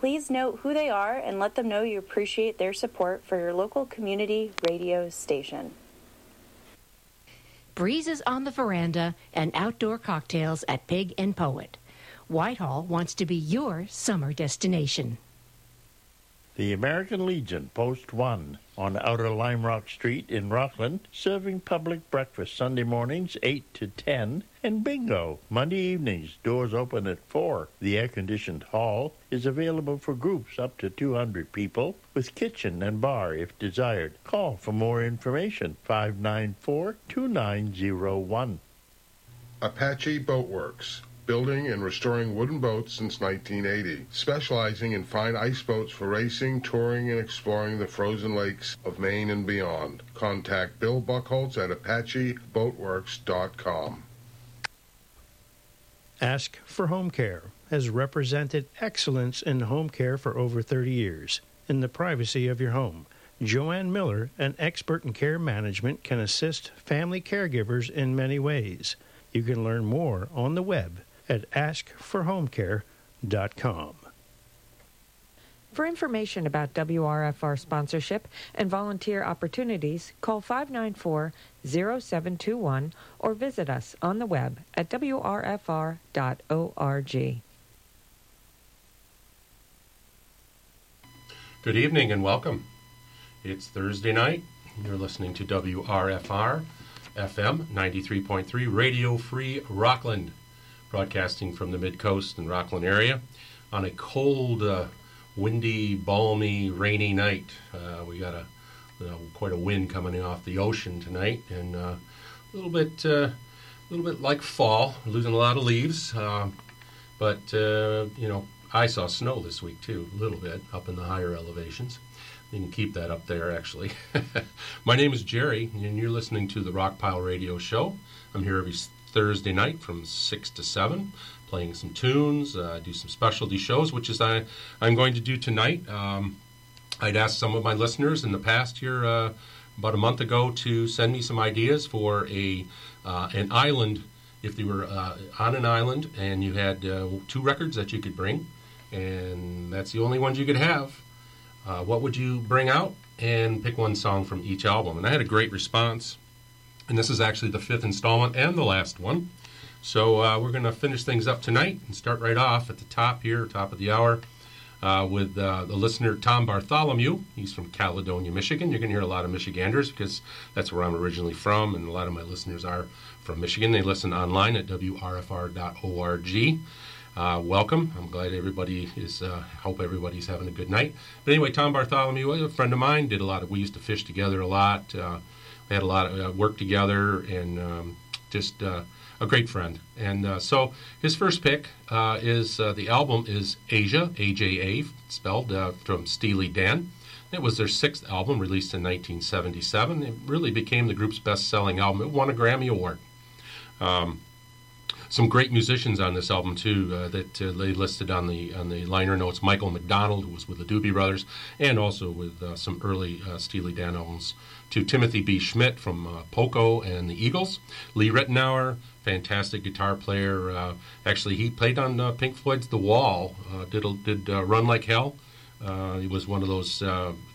Please note who they are and let them know you appreciate their support for your local community radio station. Breezes on the veranda and outdoor cocktails at Pig and Poet. Whitehall wants to be your summer destination. The American Legion, Post 1, on Outer Lime Rock Street in Rockland, serving public breakfast Sunday mornings 8 to 10, and bingo Monday evenings, doors open at 4. The air-conditioned hall is available for groups up to 200 people, with kitchen and bar if desired. Call for more information, 594-2901. Apache Boatworks building and restoring wooden boats since 1980, specializing in fine ice boats for racing, touring, and exploring the frozen lakes of Maine and beyond. Contact Bill Buckholz at ApacheBoatworks.com. Ask for Home Care has represented excellence in home care for over 30 years in the privacy of your home. Joanne Miller, an expert in care management, can assist family caregivers in many ways. You can learn more on the web at askforhomecare.com. For information about WRFR sponsorship and volunteer opportunities, call 594 0721 or visit us on the web at wrfr.org. Good evening and welcome. It's Thursday night. You're listening to WRFR FM 93.3 Radio Free Rockland broadcasting from the mid coast and Rockland area on a cold, uh, windy, balmy, rainy night. Uh, we got a you know, quite a wind coming off the ocean tonight, and uh, a little bit, a little bit like fall. Losing a lot of leaves, but you know, I saw snow this week too, a little bit up in the higher elevations. You can keep that up there, actually. My name is Jerry, and you're listening to the Rockpile Radio Show. I'm here every Thursday night from 6 to 7, playing some tunes, uh, do some specialty shows, which is I, I'm going to do tonight. Um, I'd asked some of my listeners in the past here, uh, about a month ago, to send me some ideas for a uh, an island. If you were on an island and you had two records that you could bring, and that's the only ones you could have, what would you bring out? And pick one song from each album. And I had a great response. And this is actually the fifth installment and the last one. So uh, we're going to finish things up tonight and start right off at the top here, top of the hour, uh, with uh, the listener Tom Bartholomew. He's from Caledonia, Michigan. You're going to hear a lot of Michiganders because that's where I'm originally from, and a lot of my listeners are from Michigan. They listen online at wrfr.org. Uh, welcome. I'm glad everybody is. Uh, hope everybody's having a good night. But anyway, Tom Bartholomew, a friend of mine, did a lot of. We used to fish together a lot. Uh, had a lot of uh, work together and um, just uh, a great friend. And uh, so his first pick uh, is uh, the album is Aja, A J A, spelled from Steely Dan. It was their sixth album, released in 1977. It really became the group's best-selling album. It won a Grammy Award. Um, some great musicians on this album too that they listed on the on the liner notes. Michael McDonald, who was with the Doobie Brothers, and also with some early Steely Dan albums to Timothy B. Schmit from uh, Poco and the Eagles. Lee Ritenour, fantastic guitar player. Uh, actually, he played on uh, Pink Floyd's The Wall. Uh, did did uh, Run Like Hell. Uh, he was one of those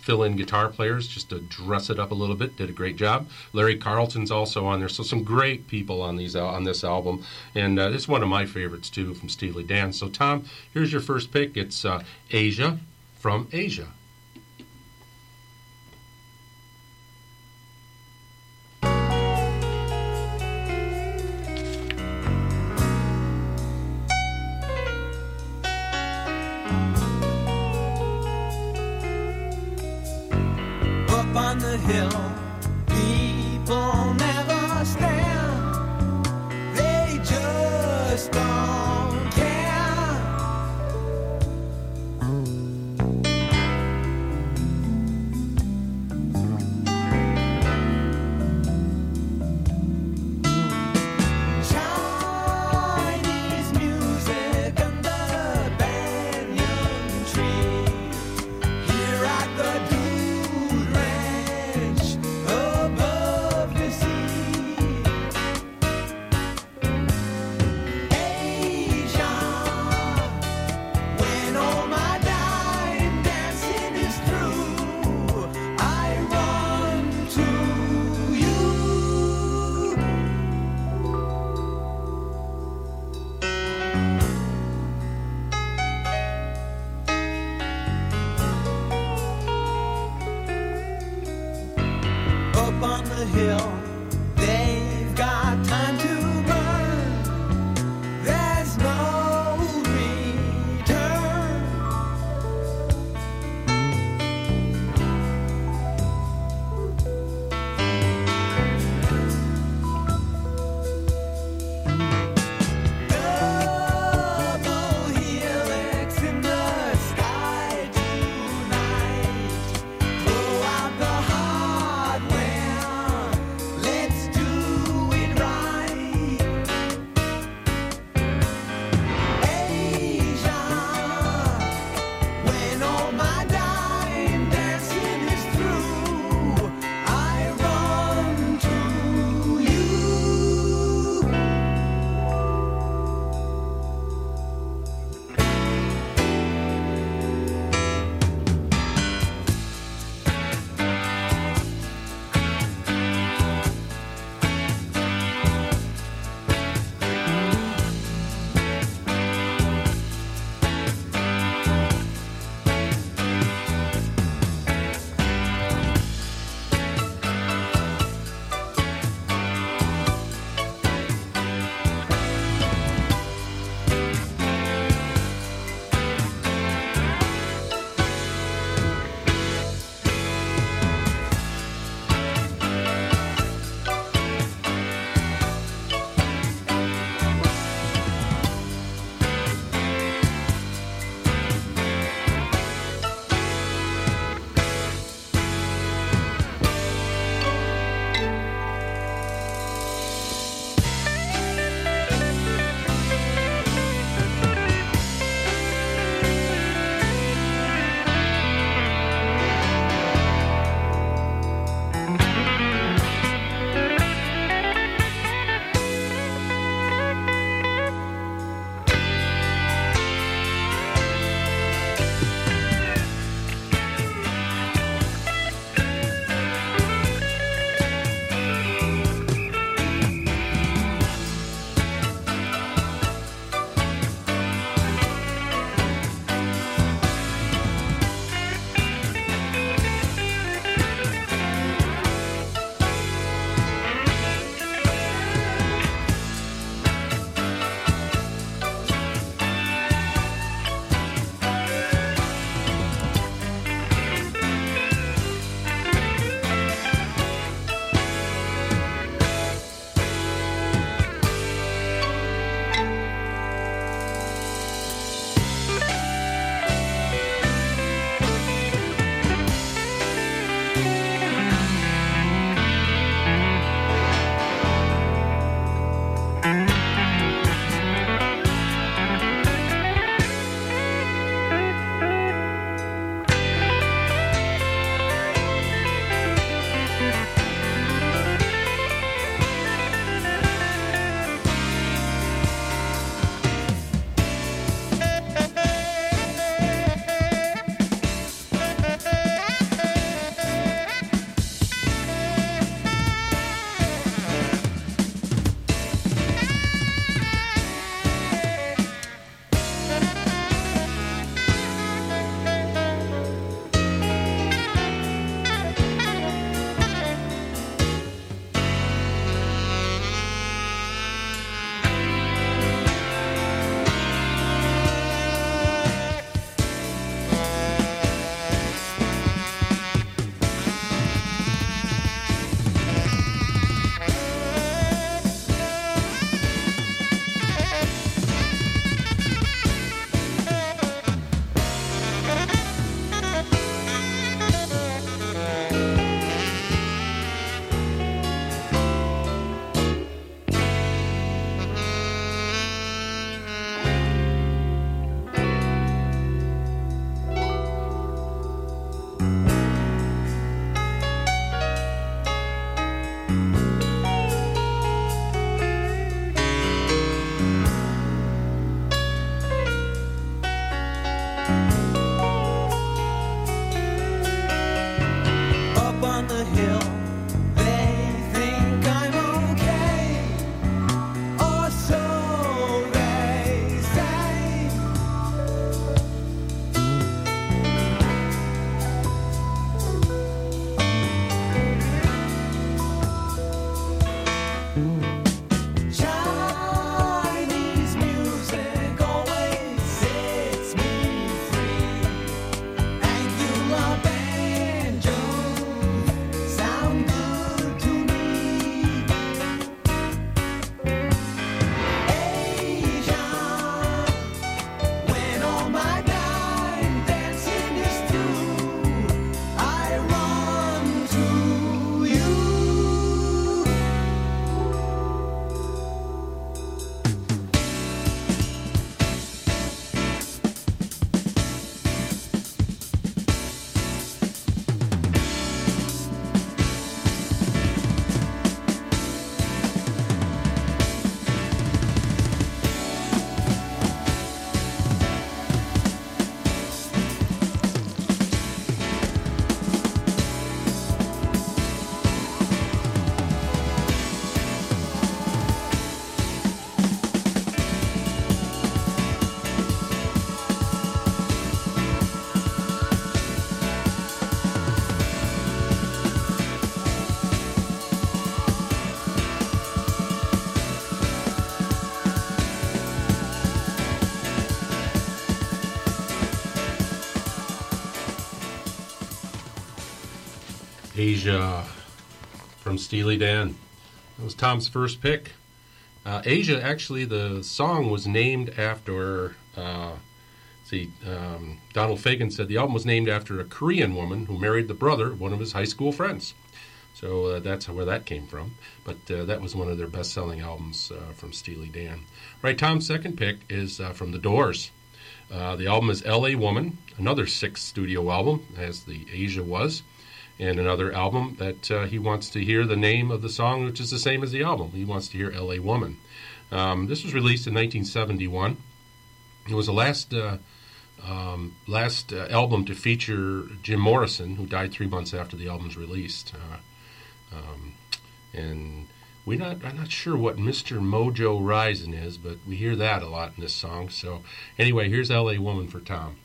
fill-in guitar players, just to dress it up a little bit. Did a great job. Larry Carlton's also on there, so some great people on these on this album, and it's one of my favorites too from Steely Dan. So Tom, here's your first pick. It's Aja from Aja. on the hill. Aja from Steely Dan. That was Tom's first pick. Uh, Aja, actually, the song was named after. Uh, see, um, Donald Fagen said the album was named after a Korean woman who married the brother of one of his high school friends. So uh, that's where that came from. But that was one of their best selling albums from Steely Dan. Right, Tom's second pick is from The Doors. The album is L.A. Woman, another sixth studio album, as the Aja was, and another album that uh, he wants to hear the name of the song, which is the same as the album. He wants to hear L.A. Woman. Um, this was released in 1971. It was the last uh, um, last uh, album to feature Jim Morrison, who died three months after the album's released. Uh, um, and we're not, I'm not sure what Mr. Mojo Rising is, but we hear that a lot in this song. So, anyway, here's LA Woman for Tom.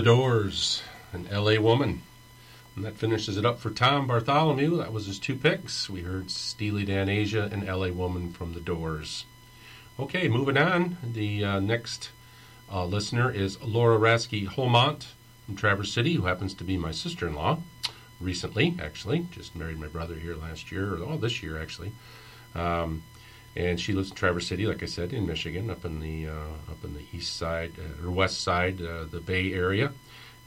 The Doors, an LA Woman. And that finishes it up for Tom Bartholomew. That was his two picks. We heard Steely Dan Aja and LA Woman from The Doors. Okay, moving on. The uh, next uh, listener is Laura Rasky Holmont from Traverse City, who happens to be my sister in law. Recently, actually, just married my brother here last year, or oh, this year actually. Um, and she lives in Traverse City, like I said, in Michigan, up in the uh, up in the east side uh, or west side, uh, the Bay Area.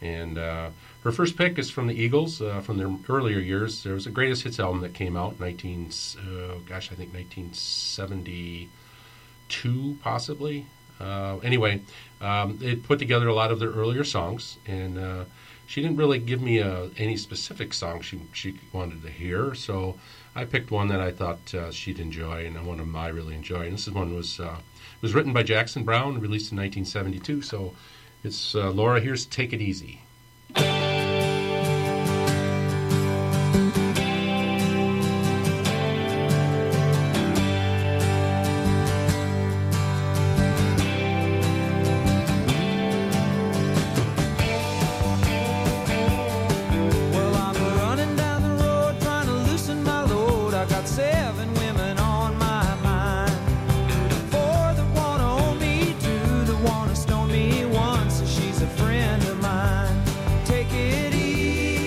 And uh, her first pick is from the Eagles uh, from their earlier years. There was a greatest hits album that came out 19, uh, gosh, I think 1972, possibly. Uh, anyway, um, it put together a lot of their earlier songs, and she didn't really give me any specific song she she wanted to hear. So I picked one that I thought uh, she'd enjoy, and one of them I really enjoy. And this is one was uh, was written by Jackson Browne, released in 1972. So it's uh, Laura. Here's "Take It Easy." I got seven women on my mind. Four that wanna own me, two that wanna stone me, one she's a friend of mine. Take it easy,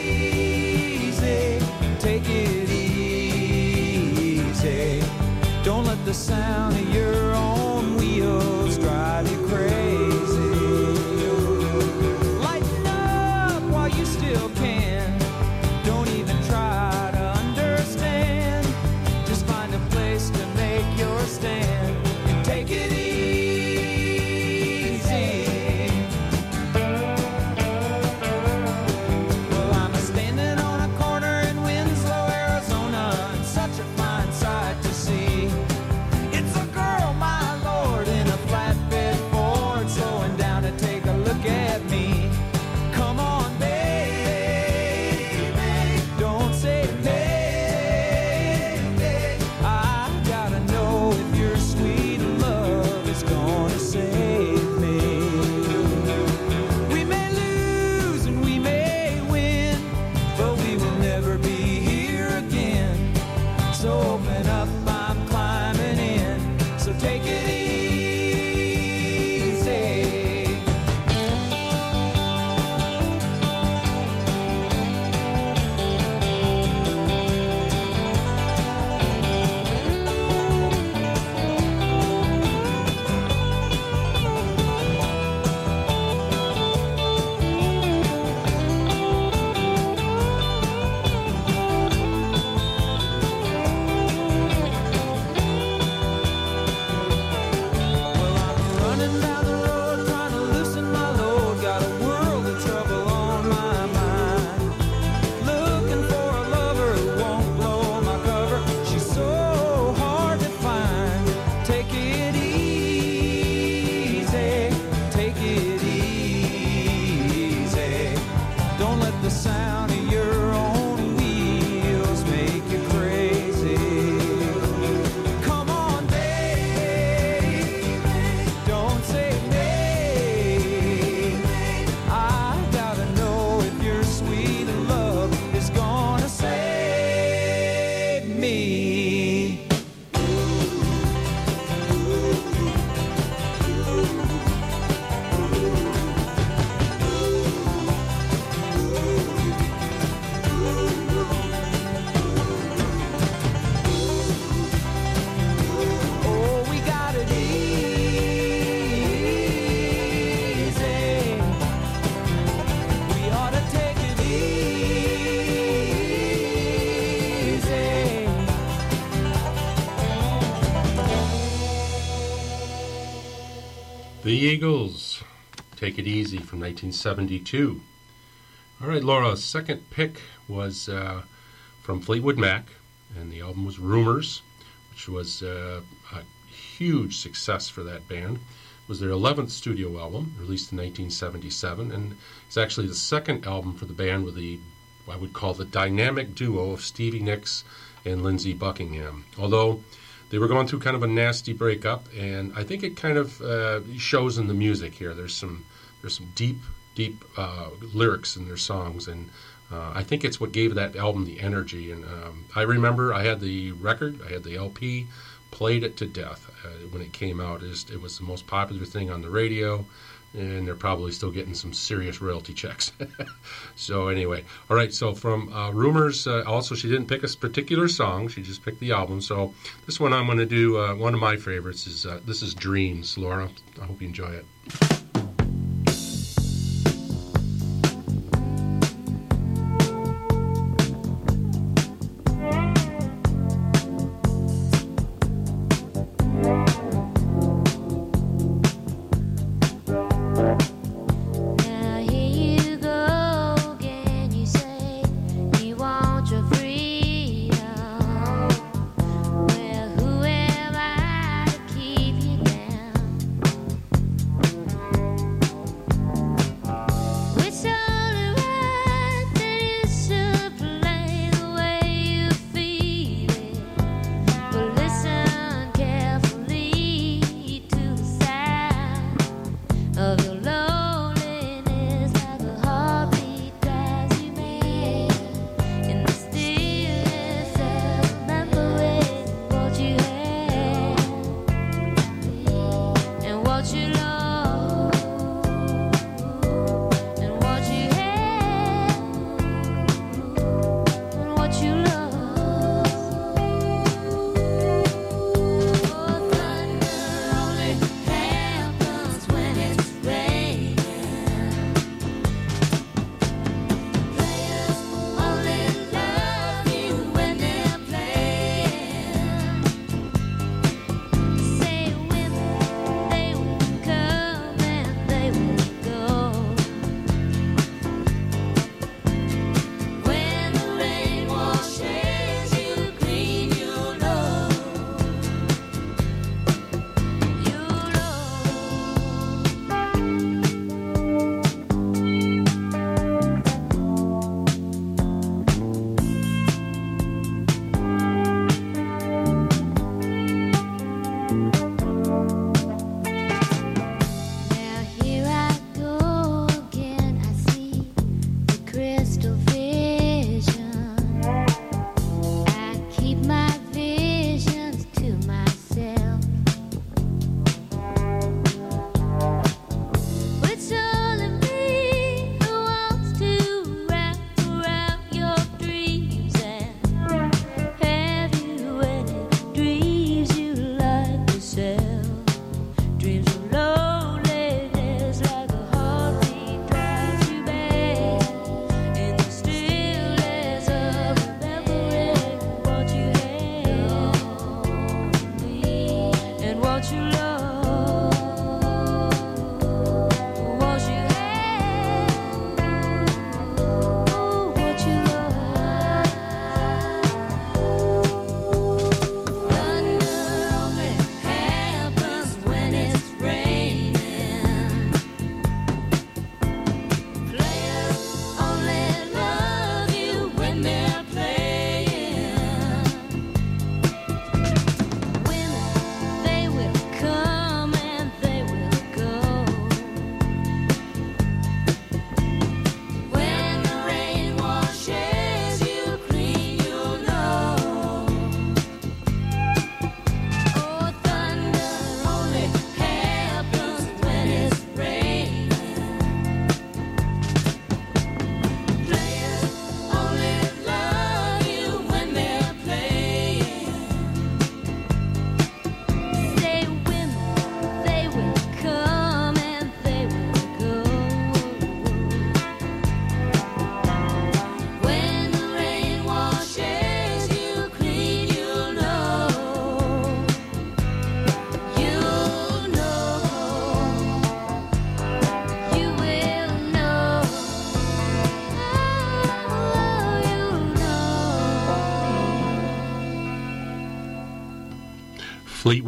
take it easy. Don't let the sound Eagles, Take It Easy from 1972. All right, Laura, second pick was uh, from Fleetwood Mac, and the album was Rumors, which was uh, a huge success for that band. It was their 11th studio album, released in 1977, and it's actually the second album for the band with the, I would call the dynamic duo of Stevie Nicks and Lindsey Buckingham. Although they were going through kind of a nasty breakup, and I think it kind of uh, shows in the music here. There's some there's some deep deep uh, lyrics in their songs, and uh, I think it's what gave that album the energy. And um, I remember I had the record, I had the LP, played it to death uh, when it came out. It, was the most popular thing on the radio. And they're probably still getting some serious royalty checks. so anyway, all right. So from uh, rumors, uh, also she didn't pick a particular song; she just picked the album. So this one I'm going to do. Uh, one of my favorites is uh, this is Dreams, Laura. I hope you enjoy it.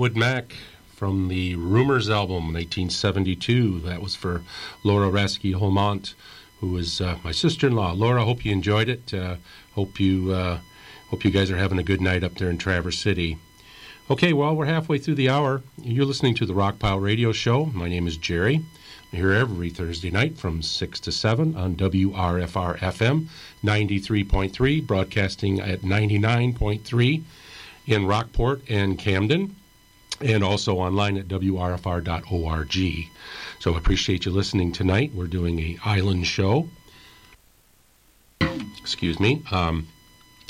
Fleetwood Mac from the Rumors album, 1972. That was for Laura Rasky Holmont, who is uh, my sister-in-law. Laura, hope you enjoyed it. Uh, hope you uh, hope you guys are having a good night up there in Traverse City. Okay, well, we're halfway through the hour. You're listening to the Rockpile Radio Show. My name is Jerry. I'm here every Thursday night from 6 to 7 on WRFR FM 93.3, broadcasting at 99.3 in Rockport and Camden, and also online at WRFR.org. So I appreciate you listening tonight. We're doing a island show. Excuse me. Um,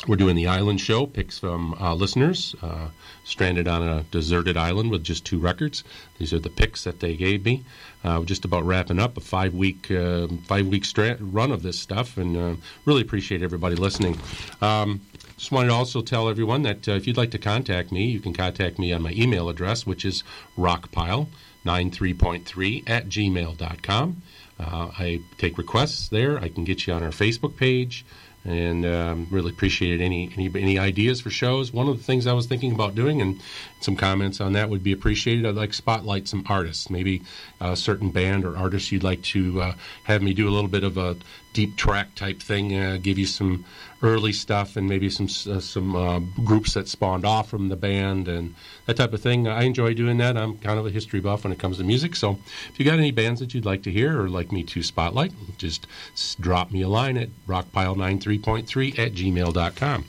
we're doing the island show, picks from uh, listeners uh, stranded on a deserted island with just two records. These are the picks that they gave me. Uh, just about wrapping up a five week uh, five week run of this stuff, and uh, really appreciate everybody listening. Um, just wanted to also tell everyone that uh, if you'd like to contact me, you can contact me on my email address, which is rockpile93.3 at gmail.com. Uh, I take requests there. I can get you on our Facebook page and um, really appreciate any, any any ideas for shows. One of the things I was thinking about doing, and some comments on that would be appreciated. I'd like to spotlight some artists, maybe a certain band or artist you'd like to uh, have me do a little bit of a deep track type thing, uh, give you some early stuff and maybe some uh, some uh, groups that spawned off from the band and that type of thing. I enjoy doing that. I'm kind of a history buff when it comes to music. So if you got any bands that you'd like to hear or like me to spotlight, just drop me a line at rockpile93.3 at gmail.com.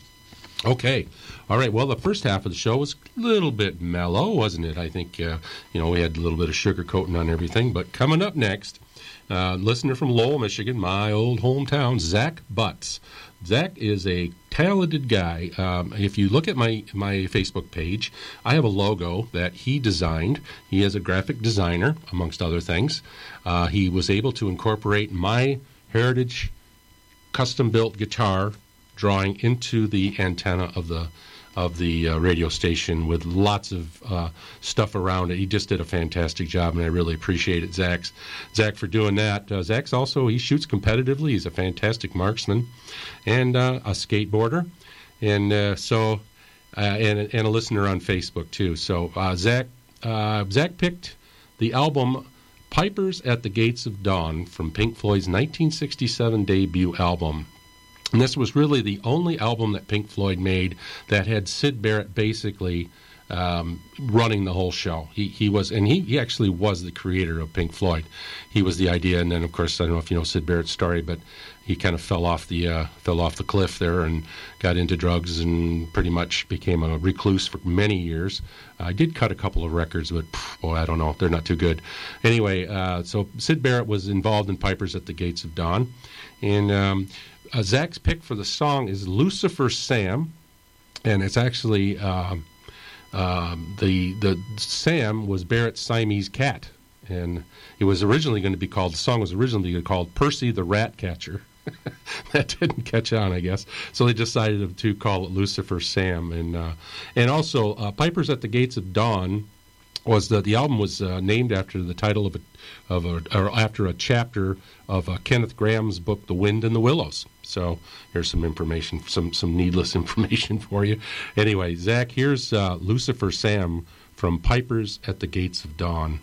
Okay. All right. Well, the first half of the show was a little bit mellow, wasn't it? I think, uh, you know, we had a little bit of sugar coating on everything. But coming up next, uh, listener from Lowell, Michigan, my old hometown, Zach Butts. Zach is a talented guy. Um, if you look at my, my Facebook page, I have a logo that he designed. He is a graphic designer, amongst other things. Uh, he was able to incorporate my heritage custom built guitar drawing into the antenna of the of the uh, radio station with lots of uh, stuff around it. He just did a fantastic job, and I really appreciate it, Zach. Zach for doing that. Uh, Zach's also he shoots competitively. He's a fantastic marksman and a skateboarder, and so and and a listener on Facebook too. So Zach Zach picked the album. Pipers at the Gates of Dawn from Pink Floyd's 1967 debut album. And this was really the only album that Pink Floyd made that had Syd Barrett basically um, running the whole show. He, he was, and he, he actually was the creator of Pink Floyd. He was the idea, and then of course I don't know if you know Syd Barrett's story, but he kind of fell off the uh, fell off the cliff there and got into drugs and pretty much became a recluse for many years. I did cut a couple of records, but boy, I don't know, they're not too good. Anyway, uh, so Syd Barrett was involved in Pipers at the Gates of Dawn, and um, uh, Zach's pick for the song is Lucifer Sam, and it's actually um, um, the the Sam was Barrett's Siamese cat, and it was originally going to be called the song was originally called Percy the Rat Catcher. that didn't catch on, I guess. So they decided to call it Lucifer Sam, and uh, and also uh, Pipers at the Gates of Dawn was that the album was uh, named after the title of a, of a, or after a chapter of uh, Kenneth Grahame's book, The Wind and the Willows. So here's some information, some some needless information for you. Anyway, Zach, here's uh, Lucifer Sam from Pipers at the Gates of Dawn.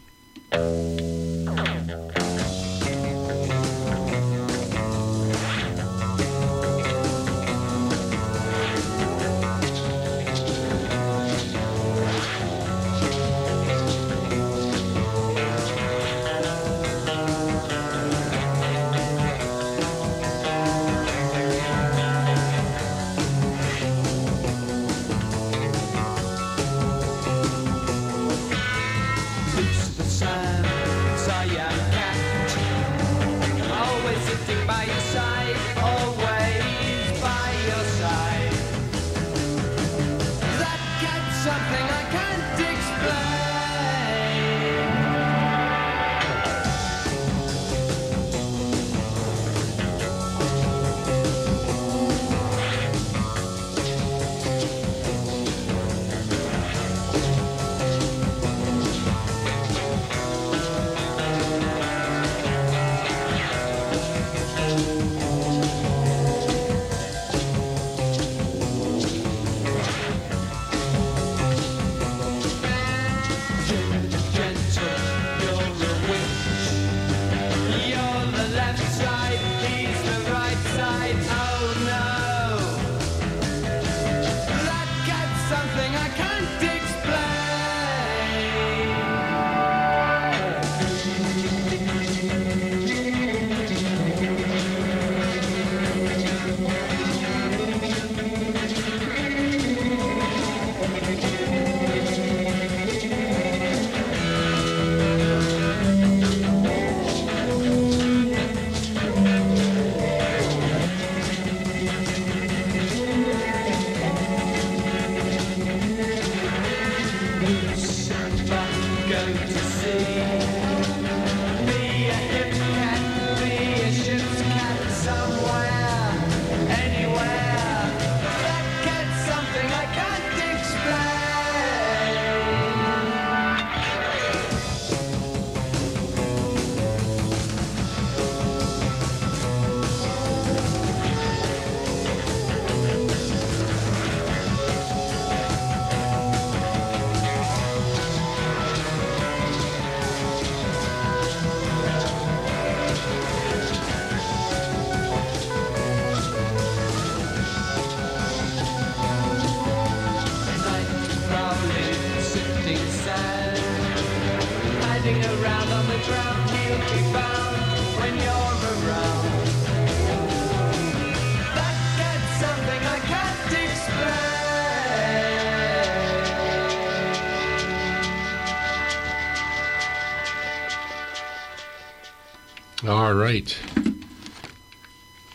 All right.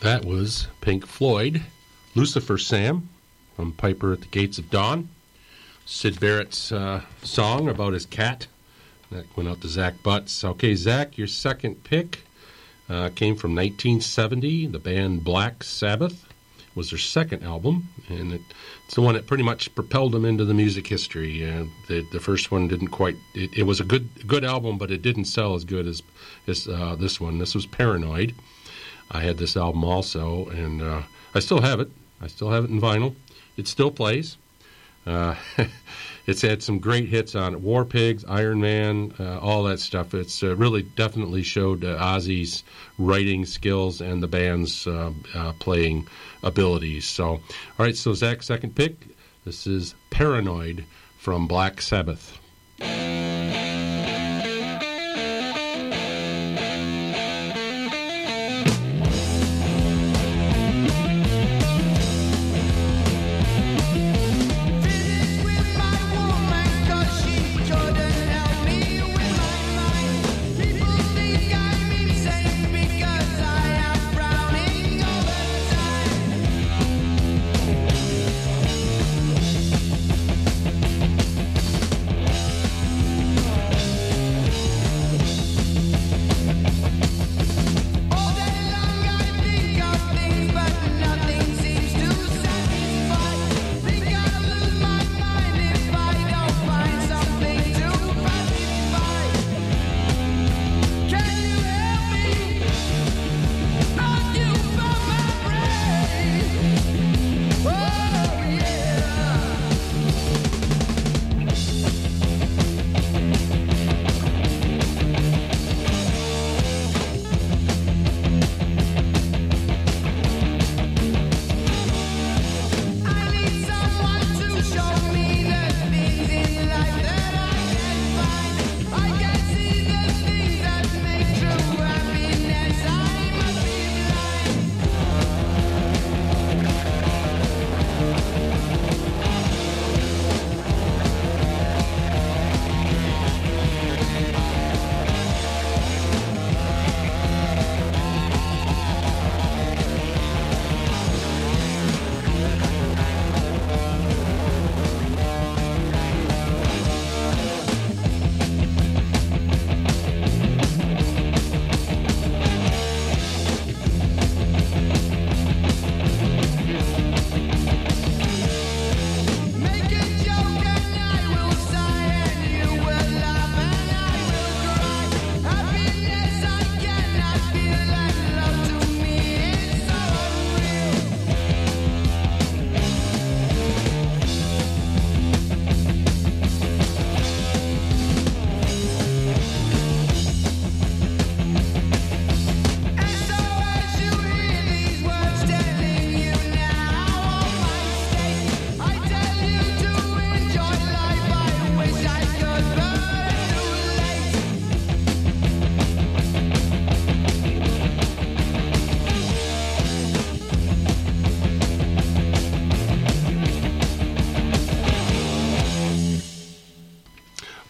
That was Pink Floyd, Lucifer Sam from Piper at the Gates of Dawn. Syd Barrett's uh, song about his cat. That went out to Zach Butts. Okay, Zach, your second pick uh, came from 1970. The band Black Sabbath was their second album, and it, it's the one that pretty much propelled them into the music history. Uh, the, the first one didn't quite. It, it was a good good album, but it didn't sell as good as, as uh, this one. This was Paranoid. I had this album also, and uh, I still have it. I still have it in vinyl. It still plays. It's had some great hits on it. War Pigs, Iron Man, uh, all that stuff. It's uh, really definitely showed uh, Ozzy's writing skills and the band's playing abilities. So, all right, so Zach, second pick. This is Paranoid from Black Sabbath.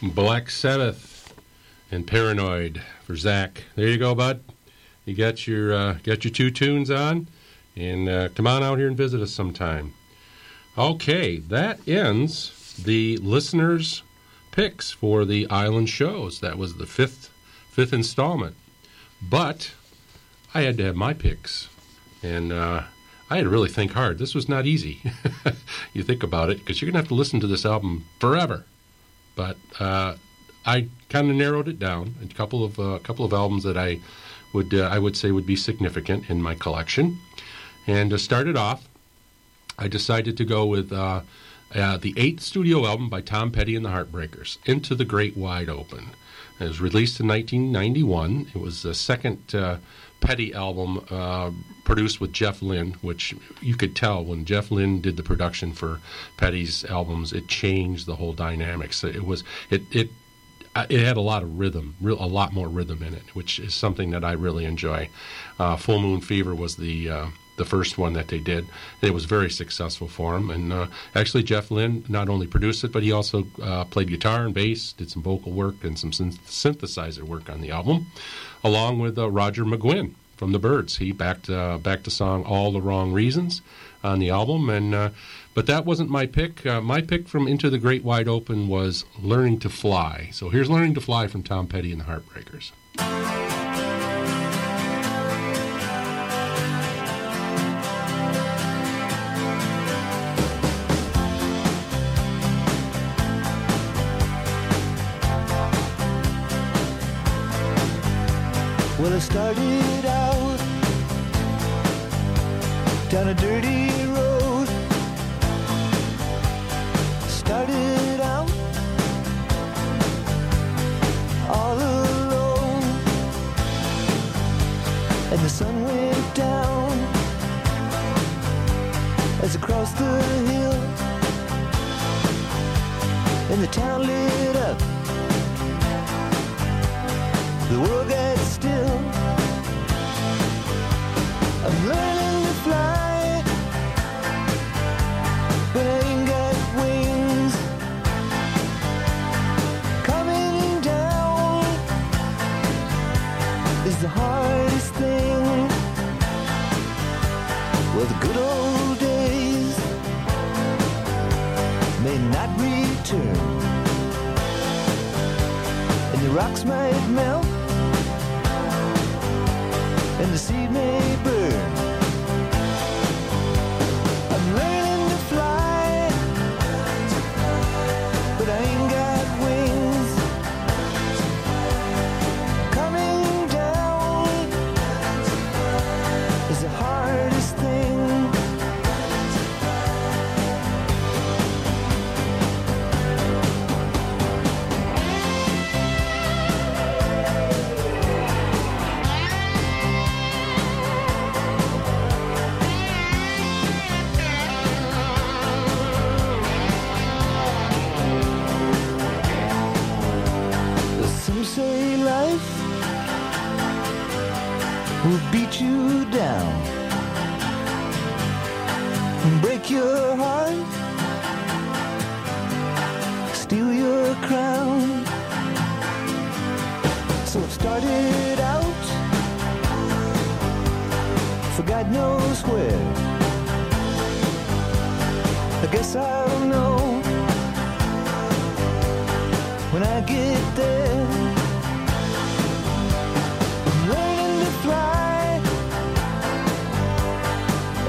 Black Sabbath and Paranoid for Zach. There you go, bud. You got your uh, got your two tunes on, and uh, come on out here and visit us sometime. Okay, that ends the listeners' picks for the island shows. That was the fifth fifth installment, but I had to have my picks, and uh, I had to really think hard. This was not easy. you think about it, because you're gonna have to listen to this album forever. But uh, I kind of narrowed it down. A couple of a couple of albums that I would uh, I would say would be significant in my collection. And to start it off, I decided to go with uh, uh, the eighth studio album by Tom Petty and the Heartbreakers, Into the Great Wide Open. It was released in 1991. It was the second uh, Petty album uh, produced with Jeff Lynne, which you could tell when Jeff Lynne did the production for Petty's albums, it changed the whole dynamics. It was it it it had a lot of rhythm, real, a lot more rhythm in it, which is something that I really enjoy. Uh, Full Moon Fever was the uh, the first one that they did, and it was very successful for him. And uh, actually, Jeff Lynne not only produced it, but he also played guitar and bass, did some vocal work and some synth- synthesizer work on the album, along with Roger McGuinn from the Byrds. He backed uh, backed the song "All the Wrong Reasons" on the album, and uh, but that wasn't my pick. Uh, my pick from Into the Great Wide Open was "Learning to Fly." So here's "Learning to Fly" from Tom Petty and the Heartbreakers. Down a dirty road. Started out all alone, and the sun went down as I crossed the hill, and the town lit up. The world got rocks might melt steal crown. So it started out for God knows where. I guess I'll know when I get there. I'm learning to fly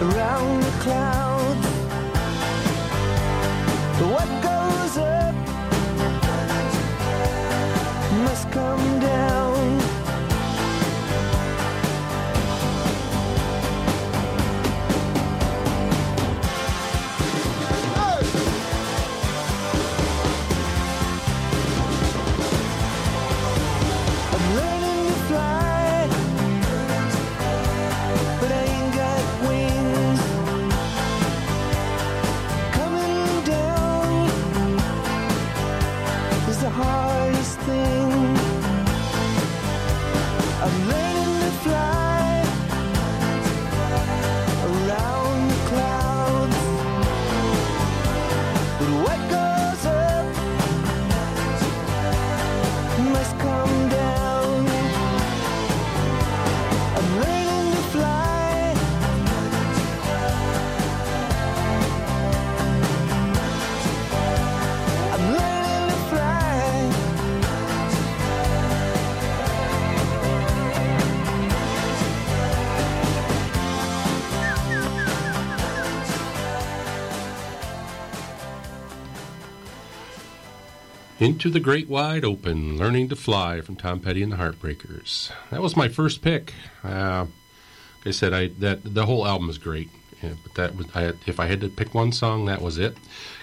around the clouds. Into the Great Wide Open, Learning to Fly from Tom Petty and the Heartbreakers. That was my first pick. Uh, like I said, I that the whole album is great, yeah, but that was I, if I had to pick one song, that was it.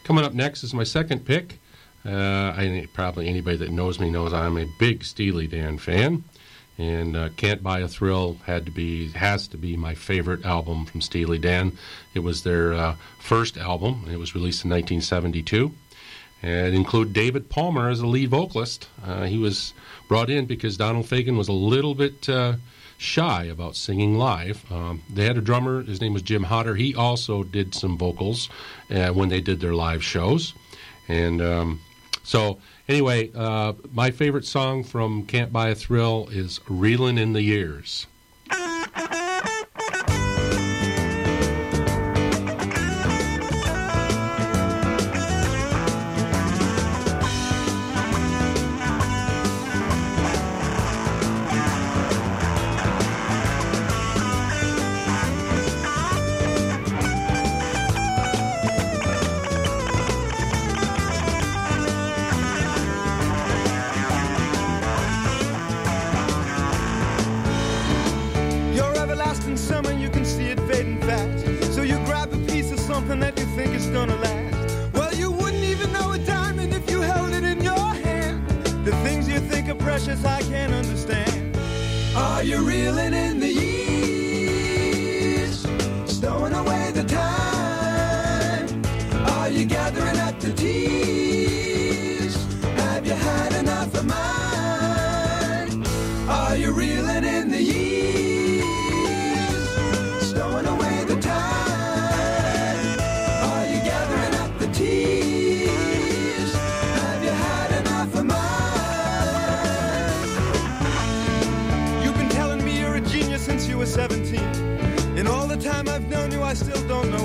Coming up next is my second pick. Uh, I probably anybody that knows me knows I'm a big Steely Dan fan, and uh, "Can't Buy a Thrill" had to be has to be my favorite album from Steely Dan. It was their uh, first album. It was released in 1972. And include David Palmer as the lead vocalist. Uh, he was brought in because Donald Fagen was a little bit uh, shy about singing live. Um, they had a drummer, his name was Jim Hodder. He also did some vocals uh, when they did their live shows. And um, so, anyway, my favorite song from Can't Buy a Thrill is Reelin' in the Years.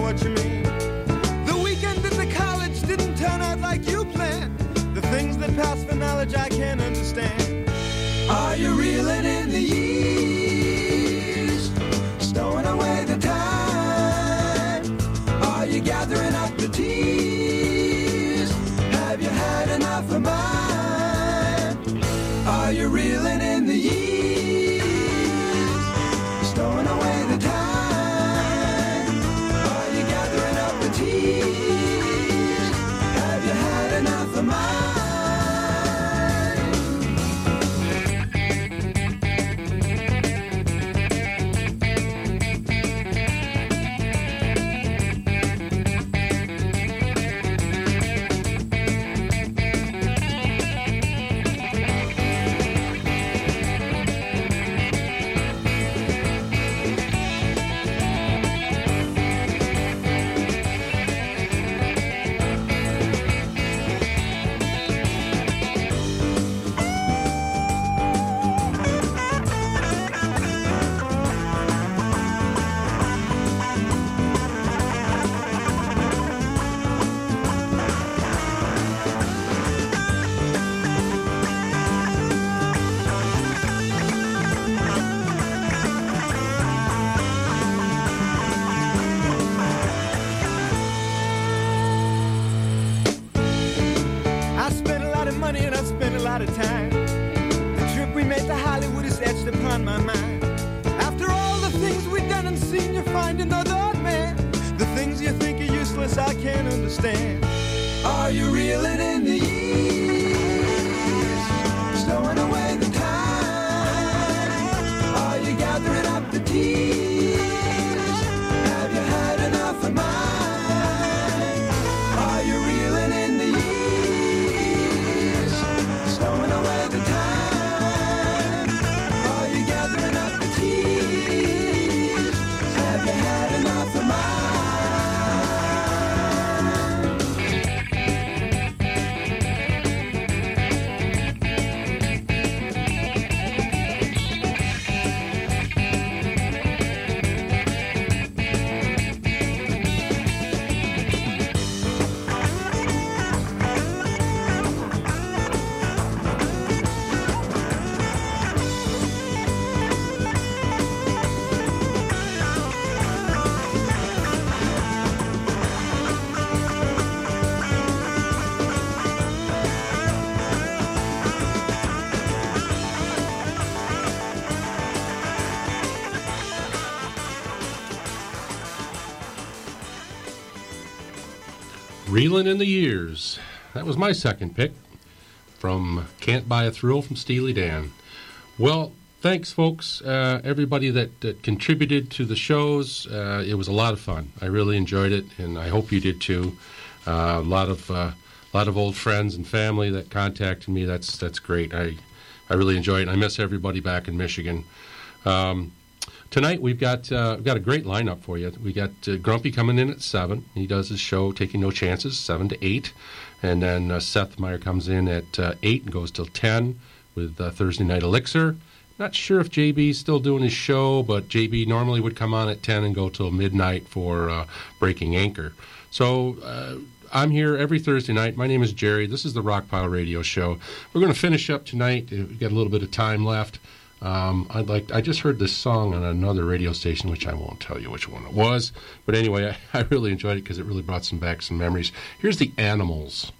What you mean. The weekend at the college didn't turn out like you planned. The things that pass for knowledge I can't understand. Are you reeling seen, you find another man. The things you think are useless, I can't understand. Are you reeling in the In the Years. That was my second pick from Can't Buy a Thrill from Steely Dan. Well, thanks, folks. Uh, everybody that, that contributed to the shows. Uh, it was a lot of fun. I really enjoyed it, and I hope you did too. Uh, a lot of lot of old friends and family that contacted me. That's that's great. I I really enjoy it. I miss everybody back in Michigan. Um, tonight we've got uh, we've got a great lineup for you. We got uh, Grumpy coming in at seven. He does his show Taking No Chances, seven to eight, and then uh, Seth Meyer comes in at eight and goes till ten with Thursday Night Elixir. Not sure if JB's still doing his show, but JB normally would come on at ten and go till midnight for Breaking Anchor. So. I'm here every Thursday night. My name is Jerry. This is the Rockpile Radio Show. We're going to finish up tonight. We've got a little bit of time left. Um, I'd like. I just heard this song on another radio station, which I won't tell you which one it was. But anyway, I, I really enjoyed it because it really brought some back some memories. Here's the Animals.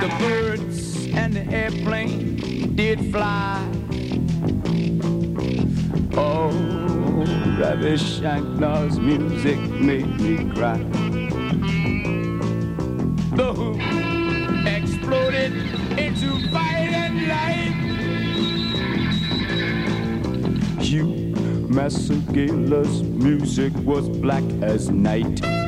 The birds and the airplane did fly. Oh, Ravi Shankar's music made me cry. The Who exploded into violent light. Hugh Masekela's music was black as night.